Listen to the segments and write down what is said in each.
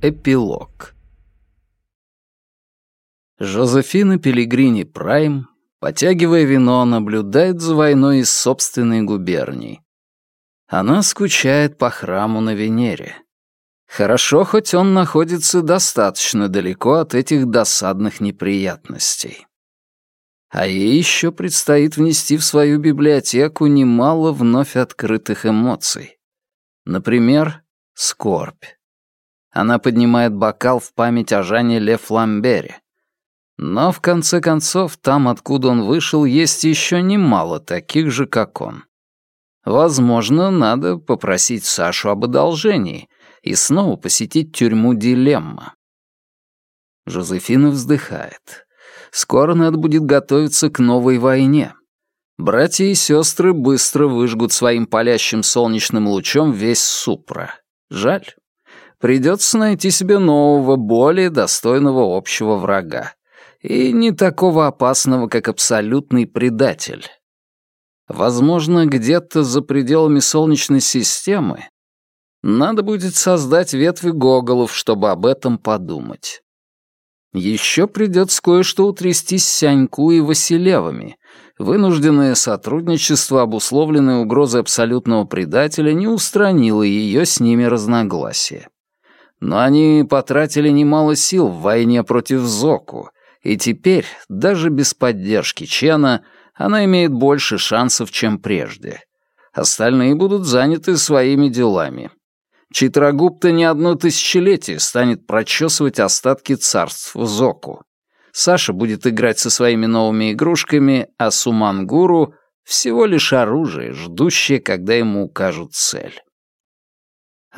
Эпилог Жозефина Пелигрини Прайм, потягивая вино, наблюдает за войной из собственной губернии. Она скучает по храму на Венере. Хорошо, хоть он находится достаточно далеко от этих досадных неприятностей. А ей еще предстоит внести в свою библиотеку немало вновь открытых эмоций. Например, скорбь. Она поднимает бокал в память о Жане Ле Фламбере. Но, в конце концов, там, откуда он вышел, есть еще немало таких же, как он. Возможно, надо попросить Сашу об одолжении и снова посетить тюрьму Дилемма. Жозефина вздыхает. Скоро надо будет готовиться к новой войне. Братья и сестры быстро выжгут своим палящим солнечным лучом весь Супра. Жаль. Придется найти себе нового, более достойного общего врага. И не такого опасного, как абсолютный предатель. Возможно, где-то за пределами Солнечной системы надо будет создать ветви гоголов, чтобы об этом подумать. Еще придется кое-что утрясти с Сяньку и Василевыми, Вынужденное сотрудничество, обусловленное угрозой абсолютного предателя, не устранило ее с ними разногласия. Но они потратили немало сил в войне против Зоку, и теперь, даже без поддержки Чена, она имеет больше шансов, чем прежде. Остальные будут заняты своими делами. Читрагупта не одно тысячелетие станет прочесывать остатки царств Зоку. Саша будет играть со своими новыми игрушками, а Сумангуру — всего лишь оружие, ждущее, когда ему укажут цель.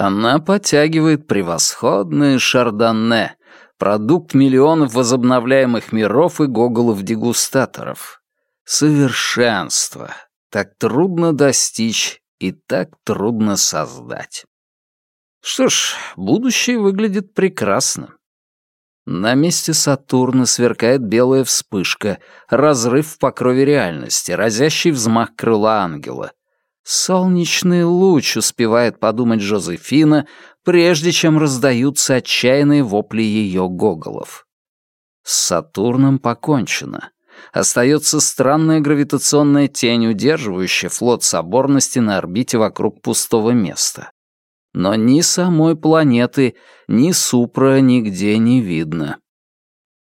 Она подтягивает превосходное шардонне, продукт миллионов возобновляемых миров и гоголов-дегустаторов. Совершенство. Так трудно достичь и так трудно создать. Что ж, будущее выглядит прекрасно. На месте Сатурна сверкает белая вспышка, разрыв в покрове реальности, разящий взмах крыла ангела. Солнечный луч успевает подумать Жозефина, прежде чем раздаются отчаянные вопли ее гоголов. С Сатурном покончено. Остается странная гравитационная тень, удерживающая флот соборности на орбите вокруг пустого места. Но ни самой планеты, ни Супра нигде не видно.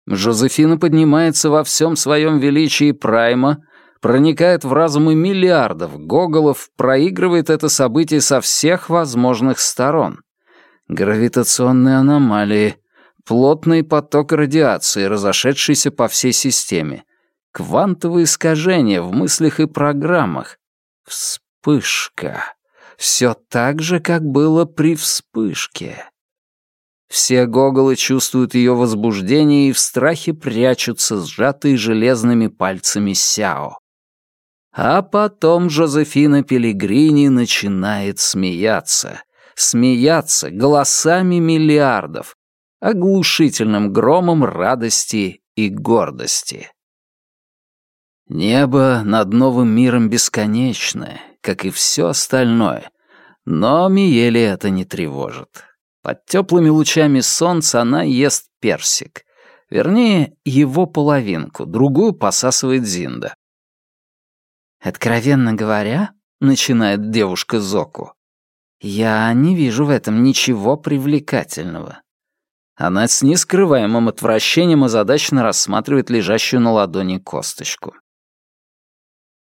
Жозефина поднимается во всем своем величии Прайма, проникает в разумы миллиардов гоголов, проигрывает это событие со всех возможных сторон. Гравитационные аномалии, плотный поток радиации, разошедшийся по всей системе, квантовые искажения в мыслях и программах, вспышка. Все так же, как было при вспышке. Все гоголы чувствуют ее возбуждение и в страхе прячутся, сжатые железными пальцами Сяо. А потом Жозефина Пелигрини начинает смеяться. Смеяться голосами миллиардов, оглушительным громом радости и гордости. Небо над новым миром бесконечное, как и все остальное. Но Миели это не тревожит. Под теплыми лучами солнца она ест персик. Вернее, его половинку, другую посасывает Зинда. «Откровенно говоря», — начинает девушка Зоку, «я не вижу в этом ничего привлекательного». Она с нескрываемым отвращением озадаченно рассматривает лежащую на ладони косточку.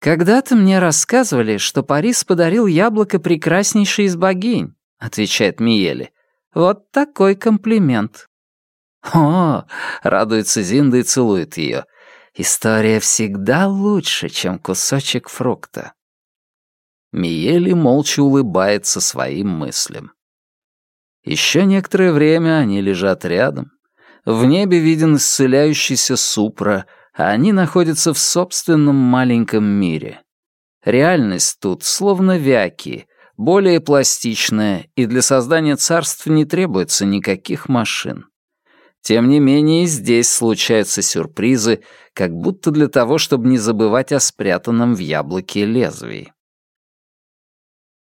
«Когда-то мне рассказывали, что Парис подарил яблоко прекраснейшей из богинь», — отвечает Миели. «Вот такой комплимент». «О!» — радуется Зинда и целует ее. «История всегда лучше, чем кусочек фрукта». Миели молча улыбается своим мыслям. Еще некоторое время они лежат рядом. В небе виден исцеляющийся супра — а они находятся в собственном маленьком мире. Реальность тут словно вяки, более пластичная, и для создания царств не требуется никаких машин. Тем не менее, здесь случаются сюрпризы, как будто для того, чтобы не забывать о спрятанном в яблоке лезвии.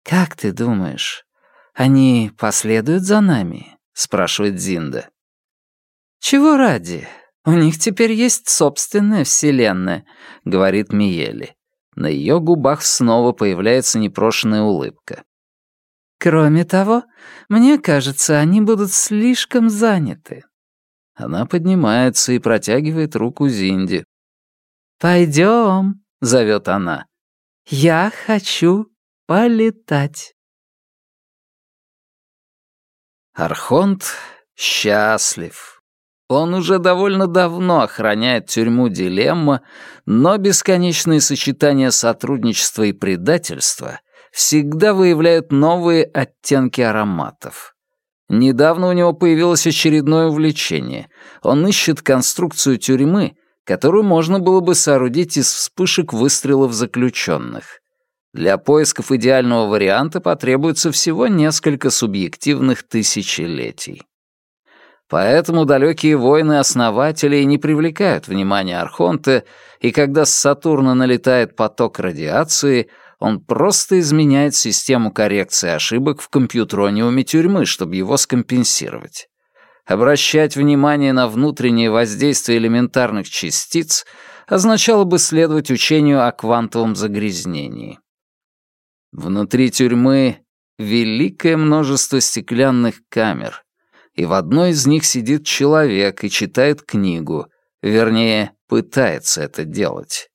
«Как ты думаешь, они последуют за нами?» спрашивает Зинда. «Чего ради? У них теперь есть собственная вселенная», — говорит Миели. На ее губах снова появляется непрошенная улыбка. «Кроме того, мне кажется, они будут слишком заняты». Она поднимается и протягивает руку Зинди. «Пойдем», — зовет она. «Я хочу полетать». Архонт счастлив. Он уже довольно давно охраняет тюрьму Дилемма, но бесконечные сочетания сотрудничества и предательства всегда выявляют новые оттенки ароматов. Недавно у него появилось очередное увлечение. Он ищет конструкцию тюрьмы, которую можно было бы соорудить из вспышек выстрелов заключенных. Для поисков идеального варианта потребуется всего несколько субъективных тысячелетий. Поэтому далекие воины-основатели не привлекают внимания Архонта, и когда с Сатурна налетает поток радиации, он просто изменяет систему коррекции ошибок в компьютрониуме тюрьмы, чтобы его скомпенсировать. Обращать внимание на внутреннее воздействие элементарных частиц означало бы следовать учению о квантовом загрязнении. Внутри тюрьмы великое множество стеклянных камер, и в одной из них сидит человек и читает книгу, вернее, пытается это делать.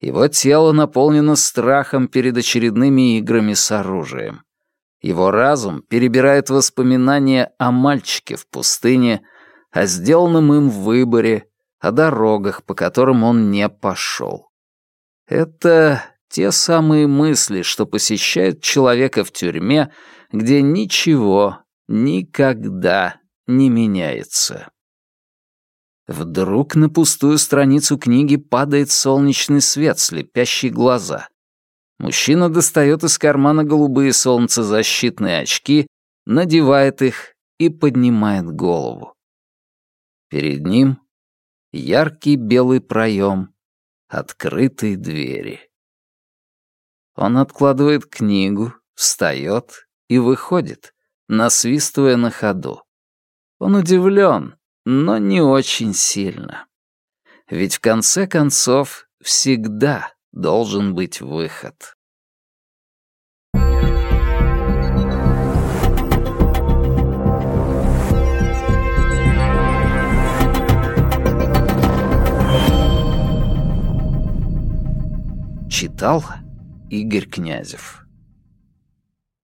Его тело наполнено страхом перед очередными играми с оружием. Его разум перебирает воспоминания о мальчике в пустыне, о сделанном им выборе, о дорогах, по которым он не пошел. Это те самые мысли, что посещают человека в тюрьме, где ничего никогда не меняется. Вдруг на пустую страницу книги падает солнечный свет, слепящий глаза. Мужчина достает из кармана голубые солнцезащитные очки, надевает их и поднимает голову. Перед ним яркий белый проем открытой двери. Он откладывает книгу, встает и выходит, насвистывая на ходу. Он удивлен, но не очень сильно. Ведь в конце концов всегда должен быть выход. Читал Игорь Князев